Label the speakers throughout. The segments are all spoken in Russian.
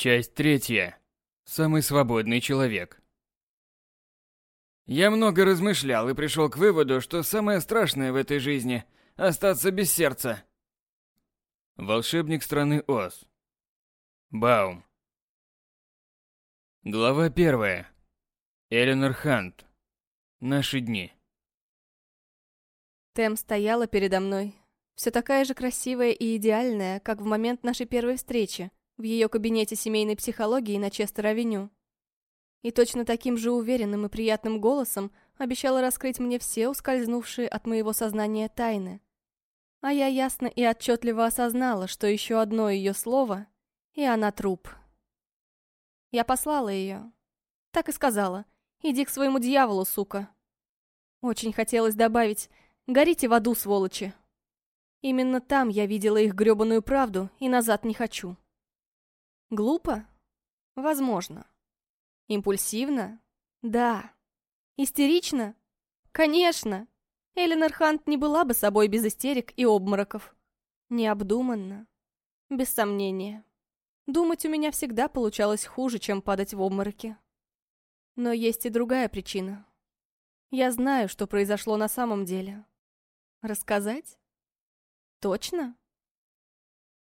Speaker 1: Часть третья. Самый свободный человек.
Speaker 2: Я много размышлял и пришел к выводу, что самое страшное в этой жизни – остаться без сердца.
Speaker 1: Волшебник страны Оз. Баум. Глава первая. Эленор Хант. Наши дни.
Speaker 3: Тем стояла передо мной, все такая же красивая и идеальная, как в момент нашей первой встречи в ее кабинете семейной психологии на Честер-авеню. И точно таким же уверенным и приятным голосом обещала раскрыть мне все ускользнувшие от моего сознания тайны. А я ясно и отчетливо осознала, что еще одно ее слово, и она труп. Я послала ее. Так и сказала. «Иди к своему дьяволу, сука». Очень хотелось добавить «Горите в аду, сволочи». Именно там я видела их грёбаную правду и назад не хочу. Глупо? Возможно. Импульсивно? Да. Истерично? Конечно. Эленор Хант не была бы собой без истерик и обмороков. Необдуманно. Без сомнения. Думать у меня всегда получалось хуже, чем падать в обмороки. Но есть и другая причина. Я знаю, что произошло на самом деле. Рассказать? Точно?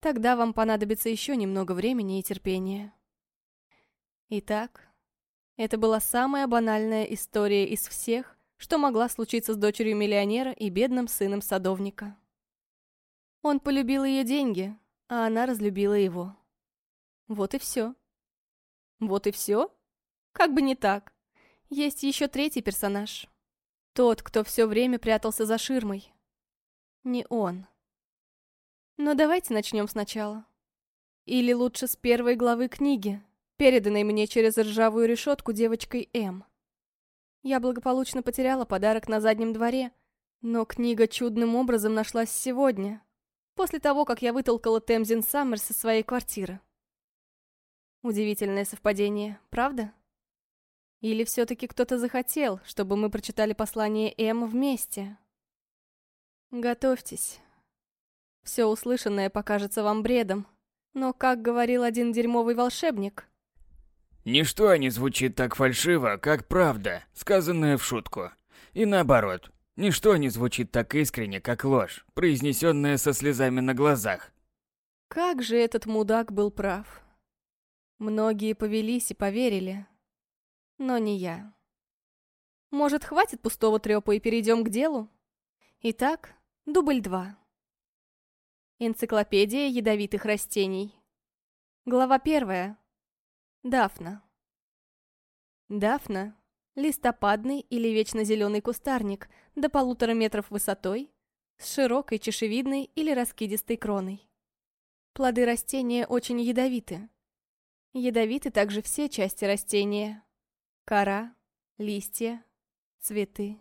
Speaker 3: Тогда вам понадобится еще немного времени и терпения. Итак, это была самая банальная история из всех, что могла случиться с дочерью миллионера и бедным сыном садовника. Он полюбил ее деньги, а она разлюбила его. Вот и все. Вот и все? Как бы не так. Есть еще третий персонаж. Тот, кто все время прятался за ширмой. Не он. Но давайте начнем сначала. Или лучше с первой главы книги, переданной мне через ржавую решетку девочкой М. Я благополучно потеряла подарок на заднем дворе, но книга чудным образом нашлась сегодня, после того, как я вытолкала Темзин Саммерс со своей квартиры. Удивительное совпадение, правда? Или все-таки кто-то захотел, чтобы мы прочитали послание М вместе? Готовьтесь. Все услышанное покажется вам бредом. Но, как говорил один дерьмовый волшебник...
Speaker 2: Ничто не звучит так фальшиво, как правда, сказанная в шутку. И наоборот, ничто не звучит так искренне, как ложь, произнесенная со слезами на глазах.
Speaker 3: Как же этот мудак был прав. Многие повелись и поверили. Но не я. Может, хватит пустого трёпа и перейдем к делу? Итак, дубль два. Энциклопедия ядовитых растений. Глава первая. Дафна. Дафна – листопадный или вечно зеленый кустарник до полутора метров высотой, с широкой чешевидной или раскидистой кроной. Плоды растения очень ядовиты. Ядовиты также все части растения. Кора, листья, цветы.